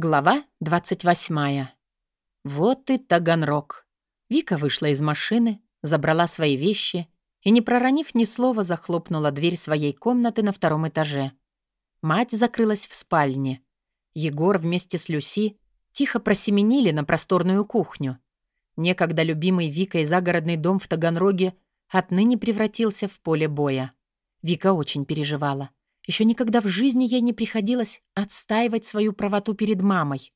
Глава 28. Вот и Таганрог. Вика вышла из машины, забрала свои вещи и, не проронив ни слова, захлопнула дверь своей комнаты на втором этаже. Мать закрылась в спальне. Егор вместе с Люси тихо просеменили на просторную кухню. Некогда любимый Викой загородный дом в Таганроге отныне превратился в поле боя. Вика очень переживала. Еще никогда в жизни ей не приходилось отстаивать свою правоту перед мамой.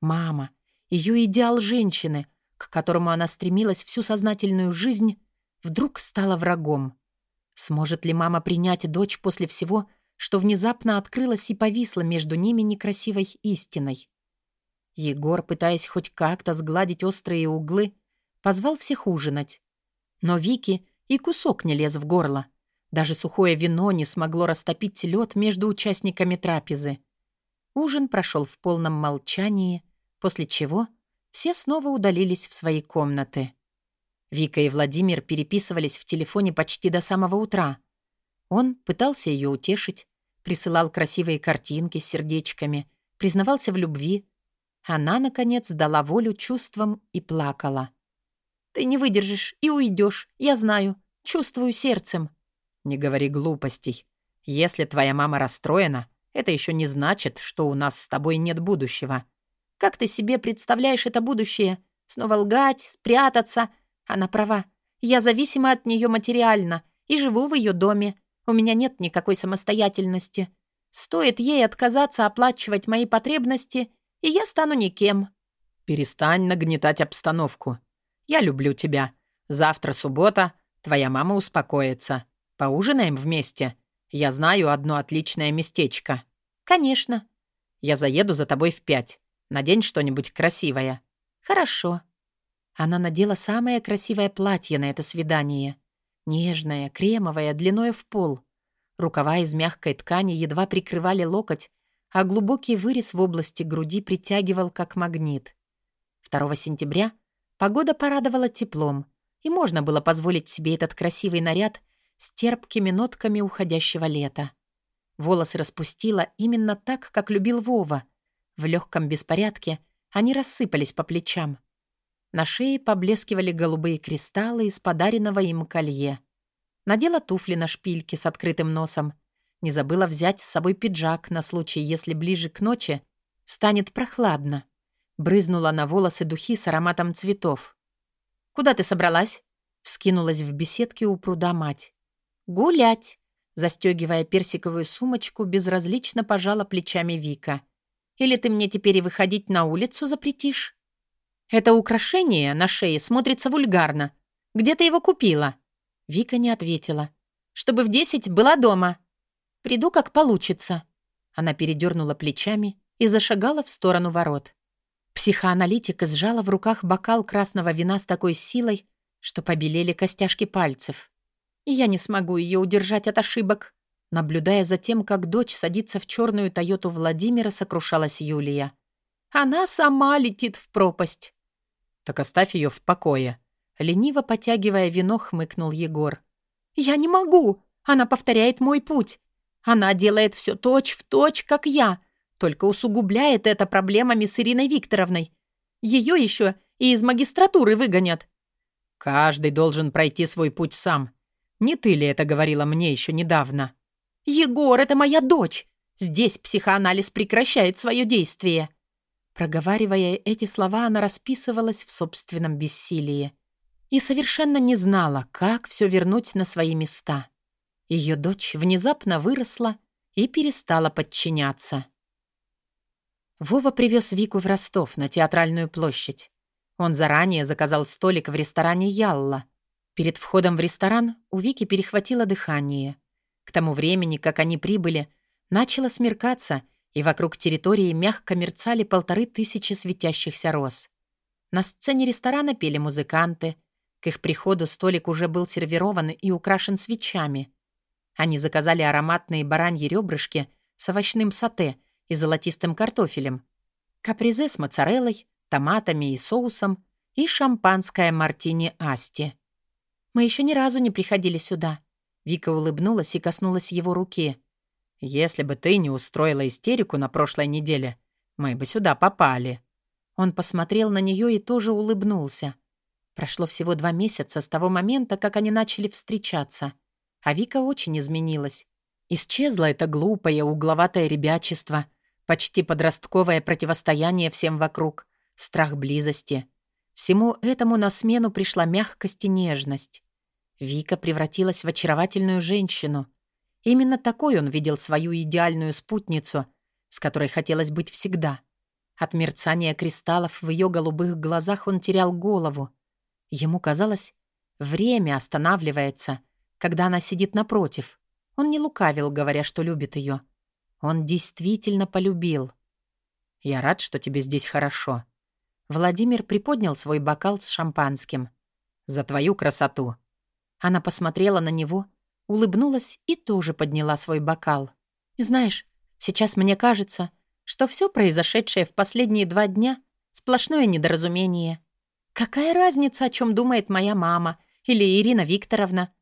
Мама, ее идеал женщины, к которому она стремилась всю сознательную жизнь, вдруг стала врагом. Сможет ли мама принять дочь после всего, что внезапно открылось и повисло между ними некрасивой истиной? Егор, пытаясь хоть как-то сгладить острые углы, позвал всех ужинать. Но Вики и кусок не лез в горло — даже сухое вино не смогло растопить лед между участниками трапезы. Ужин прошел в полном молчании, после чего все снова удалились в свои комнаты. Вика и Владимир переписывались в телефоне почти до самого утра. Он пытался ее утешить, присылал красивые картинки с сердечками, признавался в любви. Она, наконец, дала волю чувствам и плакала. «Ты не выдержишь и уйдешь, я знаю, чувствую сердцем», «Не говори глупостей. Если твоя мама расстроена, это еще не значит, что у нас с тобой нет будущего». «Как ты себе представляешь это будущее? Снова лгать, спрятаться?» Она права. «Я зависима от нее материально и живу в ее доме. У меня нет никакой самостоятельности. Стоит ей отказаться оплачивать мои потребности, и я стану никем». «Перестань нагнетать обстановку. Я люблю тебя. Завтра суббота, твоя мама успокоится. Поужинаем вместе? Я знаю одно отличное местечко». «Конечно». «Я заеду за тобой в пять. Надень что-нибудь красивое». «Хорошо». Она надела самое красивое платье на это свидание. Нежное, кремовое, длиной в пол. Рукава из мягкой ткани едва прикрывали локоть, а глубокий вырез в области груди притягивал как магнит. 2 сентября погода порадовала теплом, и можно было позволить себе этот красивый наряд с терпкими нотками уходящего лета. Волосы распустила именно так, как любил Вова. В легком беспорядке они рассыпались по плечам. На шее поблескивали голубые кристаллы из подаренного им колье. Надела туфли на шпильке с открытым носом. Не забыла взять с собой пиджак на случай, если ближе к ночи станет прохладно. Брызнула на волосы духи с ароматом цветов. «Куда ты собралась?» Вскинулась в беседке у пруда мать. «Гулять!» Застегивая персиковую сумочку, безразлично пожала плечами Вика. «Или ты мне теперь и выходить на улицу запретишь?» «Это украшение на шее смотрится вульгарно. Где ты его купила?» Вика не ответила. «Чтобы в десять была дома. Приду, как получится». Она передернула плечами и зашагала в сторону ворот. Психоаналитик сжала в руках бокал красного вина с такой силой, что побелели костяшки пальцев. Я не смогу ее удержать от ошибок. Наблюдая за тем, как дочь садится в черную Тойоту Владимира, сокрушалась Юлия. Она сама летит в пропасть. Так оставь ее в покое. Лениво потягивая вино, хмыкнул Егор. Я не могу. Она повторяет мой путь. Она делает все точь в точь, как я, только усугубляет это проблемами с Ириной Викторовной. Ее еще и из магистратуры выгонят. Каждый должен пройти свой путь сам. Не ты ли это говорила мне еще недавно?» «Егор, это моя дочь! Здесь психоанализ прекращает свое действие!» Проговаривая эти слова, она расписывалась в собственном бессилии и совершенно не знала, как все вернуть на свои места. Ее дочь внезапно выросла и перестала подчиняться. Вова привез Вику в Ростов на театральную площадь. Он заранее заказал столик в ресторане «Ялла», Перед входом в ресторан у Вики перехватило дыхание. К тому времени, как они прибыли, начало смеркаться, и вокруг территории мягко мерцали полторы тысячи светящихся роз. На сцене ресторана пели музыканты. К их приходу столик уже был сервирован и украшен свечами. Они заказали ароматные бараньи ребрышки с овощным сате и золотистым картофелем, капризе с моцареллой, томатами и соусом и шампанское мартини Асти. Мы еще ни разу не приходили сюда». Вика улыбнулась и коснулась его руки. «Если бы ты не устроила истерику на прошлой неделе, Мы бы сюда попали». Он посмотрел на нее и тоже улыбнулся. Прошло всего два месяца с того момента, как они начали встречаться. А Вика очень изменилась. Исчезло это глупое, угловатое ребячество, почти подростковое противостояние всем вокруг, страх близости. Всему этому на смену пришла мягкость и нежность. Вика превратилась в очаровательную женщину. Именно такой он видел свою идеальную спутницу, с которой хотелось быть всегда. От мерцания кристаллов в ее голубых глазах он терял голову. Ему казалось, время останавливается, когда она сидит напротив. Он не лукавил, говоря, что любит ее. Он действительно полюбил. «Я рад, что тебе здесь хорошо». Владимир приподнял свой бокал с шампанским. «За твою красоту». Она посмотрела на него, улыбнулась и тоже подняла свой бокал. «Знаешь, сейчас мне кажется, что все произошедшее в последние два дня — сплошное недоразумение. Какая разница, о чем думает моя мама или Ирина Викторовна?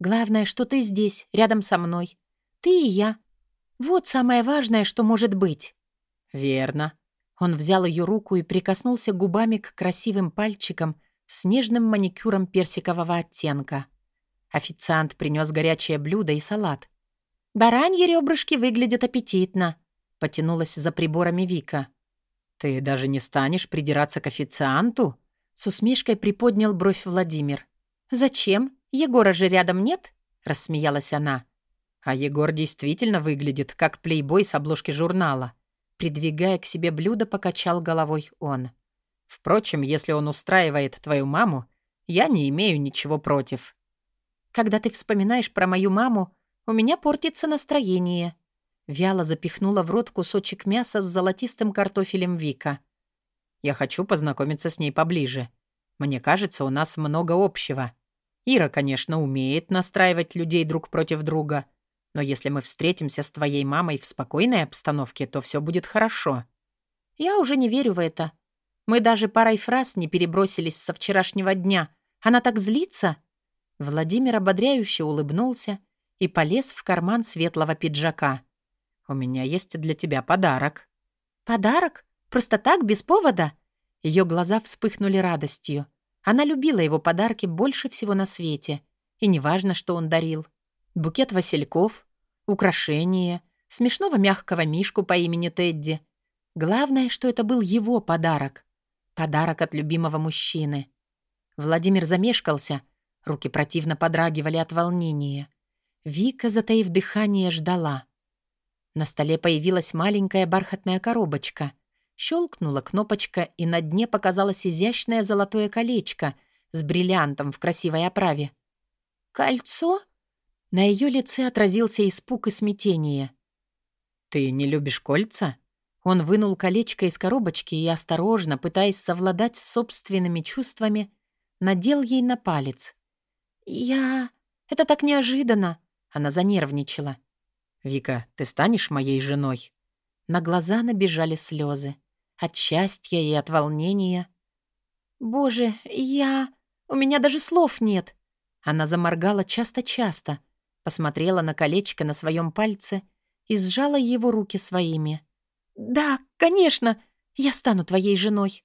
Главное, что ты здесь, рядом со мной. Ты и я. Вот самое важное, что может быть». «Верно». Он взял ее руку и прикоснулся губами к красивым пальчикам с нежным маникюром персикового оттенка. Официант принес горячее блюдо и салат. «Бараньи ребрышки выглядят аппетитно», Потянулась за приборами Вика. «Ты даже не станешь придираться к официанту?» С усмешкой приподнял бровь Владимир. «Зачем? Егора же рядом нет?» Рассмеялась она. А Егор действительно выглядит, как плейбой с обложки журнала. Придвигая к себе блюдо, покачал головой он. «Впрочем, если он устраивает твою маму, я не имею ничего против». «Когда ты вспоминаешь про мою маму, у меня портится настроение», Вяло запихнула в рот кусочек мяса с золотистым картофелем Вика. «Я хочу познакомиться с ней поближе. Мне кажется, у нас много общего. Ира, конечно, умеет настраивать людей друг против друга, но если мы встретимся с твоей мамой в спокойной обстановке, то все будет хорошо». «Я уже не верю в это. Мы даже парой фраз не перебросились со вчерашнего дня. Она так злится?» Владимир ободряюще улыбнулся и полез в карман светлого пиджака. «У меня есть для тебя подарок». «Подарок? Просто так, без повода?» Ее глаза вспыхнули радостью. Она любила его подарки больше всего на свете. И неважно, что он дарил. Букет васильков, украшения, смешного мягкого мишку по имени Тедди. Главное, что это был его подарок. Подарок от любимого мужчины. Владимир замешкался. Руки противно подрагивали от волнения. Вика, затаив дыхание, ждала. На столе появилась маленькая бархатная коробочка. Щелкнула кнопочка, и на дне показалось изящное золотое колечко с бриллиантом в красивой оправе. «Кольцо?» На ее лице отразился испуг и смятение. «Ты не любишь кольца?» Он вынул колечко из коробочки и, осторожно, пытаясь совладать с собственными чувствами, надел ей на палец. «Я... Это так неожиданно!» Она занервничала. «Вика, ты станешь моей женой?» На глаза набежали слезы. От счастья и от волнения. «Боже, я... У меня даже слов нет!» Она заморгала часто-часто, посмотрела на колечко на своем пальце и сжала его руки своими. «Да, конечно, я стану твоей женой!»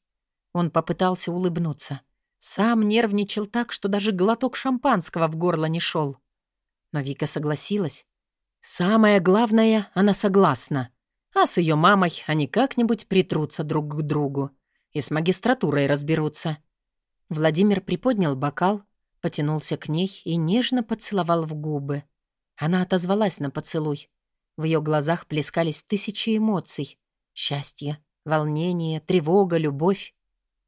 Он попытался улыбнуться. Сам нервничал так, что даже глоток шампанского в горло не шел. Но Вика согласилась, Самое главное, она согласна. А с ее мамой они как-нибудь притрутся друг к другу и с магистратурой разберутся. Владимир приподнял бокал, потянулся к ней и нежно поцеловал в губы. Она отозвалась на поцелуй. В ее глазах плескались тысячи эмоций. Счастье, волнение, тревога, любовь.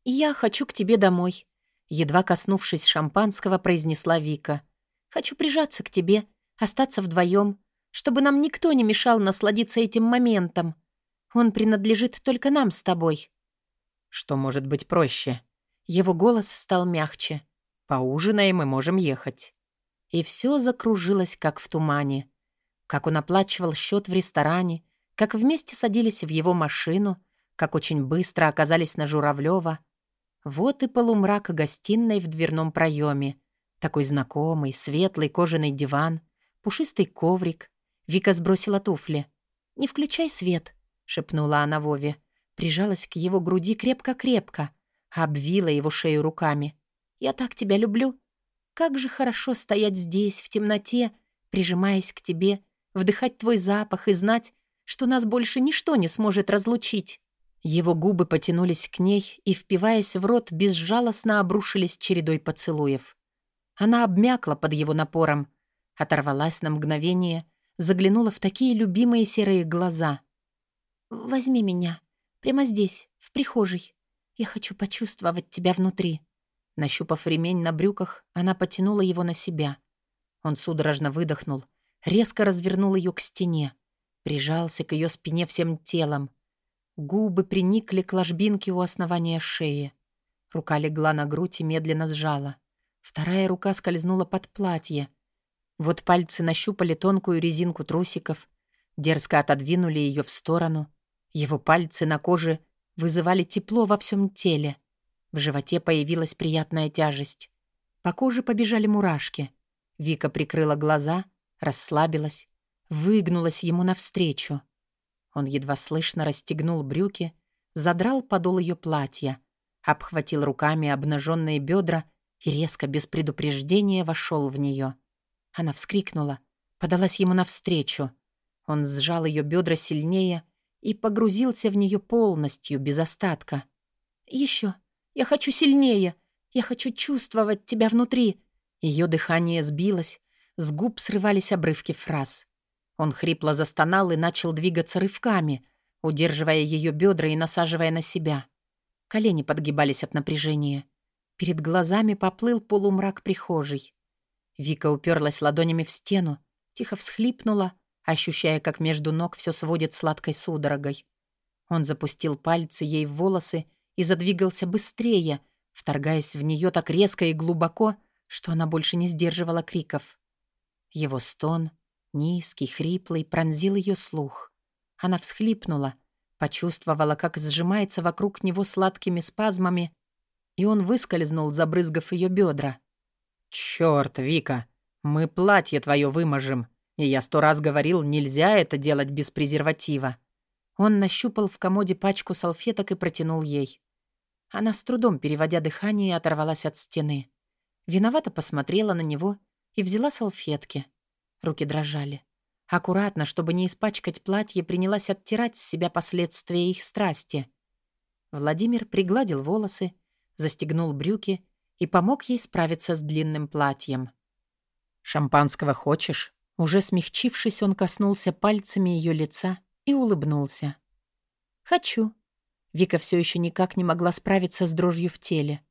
«Я хочу к тебе домой», — едва коснувшись шампанского, произнесла Вика. «Хочу прижаться к тебе, остаться вдвоем, чтобы нам никто не мешал насладиться этим моментом. Он принадлежит только нам с тобой». «Что может быть проще?» Его голос стал мягче. «Поужинаем и можем ехать». И все закружилось, как в тумане. Как он оплачивал счет в ресторане, как вместе садились в его машину, как очень быстро оказались на Журавлева. Вот и полумрак гостиной в дверном проеме. Такой знакомый, светлый кожаный диван, пушистый коврик, Вика сбросила туфли. «Не включай свет», — шепнула она Вове. прижалась к его груди крепко-крепко, обвила его шею руками. «Я так тебя люблю. Как же хорошо стоять здесь, в темноте, прижимаясь к тебе, вдыхать твой запах и знать, что нас больше ничто не сможет разлучить». Его губы потянулись к ней и, впиваясь в рот, безжалостно обрушились чередой поцелуев. Она обмякла под его напором, оторвалась на мгновение, заглянула в такие любимые серые глаза. «Возьми меня. Прямо здесь, в прихожей. Я хочу почувствовать тебя внутри». Нащупав ремень на брюках, она потянула его на себя. Он судорожно выдохнул, резко развернул ее к стене, прижался к ее спине всем телом. Губы приникли к ложбинке у основания шеи. Рука легла на грудь и медленно сжала. Вторая рука скользнула под платье. Вот пальцы нащупали тонкую резинку трусиков, дерзко отодвинули ее в сторону. Его пальцы на коже вызывали тепло во всем теле. В животе появилась приятная тяжесть. По коже побежали мурашки. Вика прикрыла глаза, расслабилась, выгнулась ему навстречу. Он едва слышно расстегнул брюки, задрал подол ее платья, обхватил руками обнаженные бедра и резко, без предупреждения, вошел в нее. Она вскрикнула, подалась ему навстречу. Он сжал ее бедра сильнее и погрузился в нее полностью, без остатка. «Еще! Я хочу сильнее! Я хочу чувствовать тебя внутри!» Ее дыхание сбилось, с губ срывались обрывки фраз. Он хрипло застонал и начал двигаться рывками, удерживая ее бедра и насаживая на себя. Колени подгибались от напряжения. Перед глазами поплыл полумрак прихожей. Вика уперлась ладонями в стену, тихо всхлипнула, ощущая, как между ног все сводит сладкой судорогой. Он запустил пальцы ей в волосы и задвигался быстрее, вторгаясь в нее так резко и глубоко, что она больше не сдерживала криков. Его стон, Низкий, хриплый, пронзил ее слух. Она всхлипнула, почувствовала, как сжимается вокруг него сладкими спазмами, и он выскользнул, забрызгав ее бедра. «Чёрт, Вика, мы платье твое выможем, и я сто раз говорил, нельзя это делать без презерватива». Он нащупал в комоде пачку салфеток и протянул ей. Она с трудом, переводя дыхание, оторвалась от стены. Виновато посмотрела на него и взяла салфетки. Руки дрожали. Аккуратно, чтобы не испачкать платье, принялась оттирать с себя последствия их страсти. Владимир пригладил волосы, застегнул брюки и помог ей справиться с длинным платьем. «Шампанского хочешь?» Уже смягчившись, он коснулся пальцами ее лица и улыбнулся. «Хочу». Вика все еще никак не могла справиться с дрожью в теле.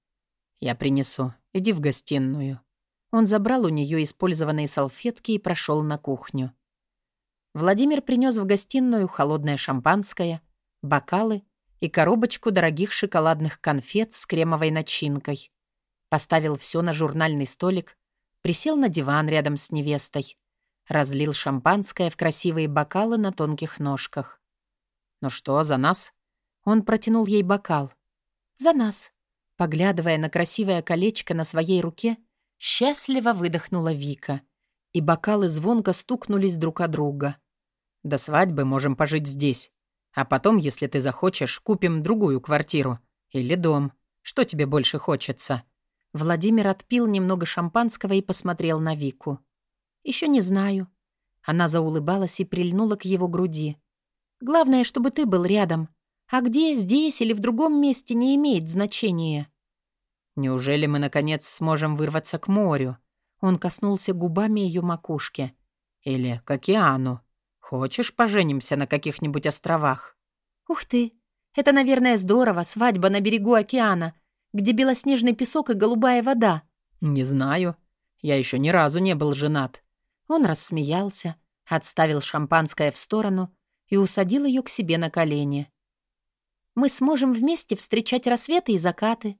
«Я принесу. Иди в гостиную». Он забрал у нее использованные салфетки и прошел на кухню. Владимир принес в гостиную холодное шампанское, бокалы и коробочку дорогих шоколадных конфет с кремовой начинкой. Поставил все на журнальный столик, присел на диван рядом с невестой, разлил шампанское в красивые бокалы на тонких ножках. «Ну что, за нас?» Он протянул ей бокал. «За нас». Поглядывая на красивое колечко на своей руке, Счастливо выдохнула Вика, и бокалы звонко стукнулись друг о друга. «До свадьбы можем пожить здесь. А потом, если ты захочешь, купим другую квартиру. Или дом. Что тебе больше хочется?» Владимир отпил немного шампанского и посмотрел на Вику. «Еще не знаю». Она заулыбалась и прильнула к его груди. «Главное, чтобы ты был рядом. А где, здесь или в другом месте, не имеет значения». Неужели мы, наконец, сможем вырваться к морю? Он коснулся губами ее макушки. Или к океану. Хочешь, поженимся на каких-нибудь островах? Ух ты! Это, наверное, здорово, свадьба на берегу океана, где белоснежный песок и голубая вода. Не знаю. Я еще ни разу не был женат. Он рассмеялся, отставил шампанское в сторону и усадил ее к себе на колени. Мы сможем вместе встречать рассветы и закаты,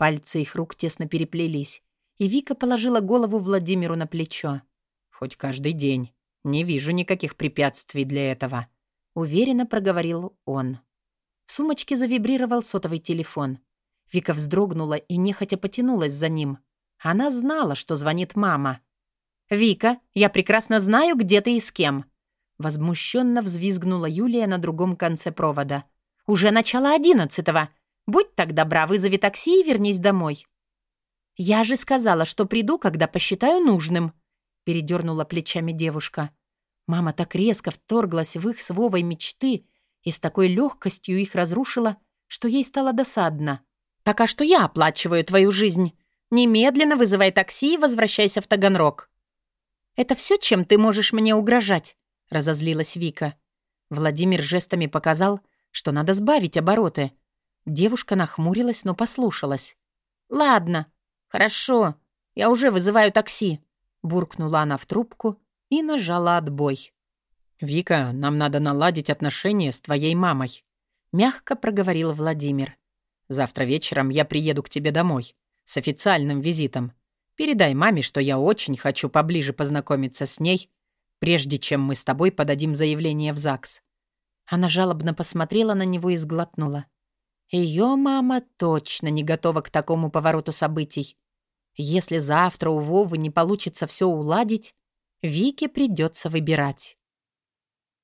Пальцы их рук тесно переплелись, и Вика положила голову Владимиру на плечо. «Хоть каждый день. Не вижу никаких препятствий для этого», — уверенно проговорил он. В сумочке завибрировал сотовый телефон. Вика вздрогнула и нехотя потянулась за ним. Она знала, что звонит мама. «Вика, я прекрасно знаю, где ты и с кем!» Возмущенно взвизгнула Юлия на другом конце провода. Уже начало одиннадцатого. Будь так добра, вызови такси и вернись домой». «Я же сказала, что приду, когда посчитаю нужным», — передернула плечами девушка. Мама так резко вторглась в их с Вовой мечты и с такой легкостью их разрушила, что ей стало досадно. «Пока что я оплачиваю твою жизнь. Немедленно вызывай такси и возвращайся в Таганрог». «Это все, чем ты можешь мне угрожать?» — разозлилась Вика. Владимир жестами показал, что надо сбавить обороты. Девушка нахмурилась, но послушалась. «Ладно, хорошо, я уже вызываю такси», — буркнула она в трубку и нажала отбой. «Вика, нам надо наладить отношения с твоей мамой», — мягко проговорил Владимир. «Завтра вечером я приеду к тебе домой с официальным визитом. Передай маме, что я очень хочу поближе познакомиться с ней, прежде чем мы с тобой подадим заявление в ЗАГС». Она жалобно посмотрела на него и сглотнула. Ее мама точно не готова к такому повороту событий. Если завтра у Вовы не получится все уладить, Вике придется выбирать.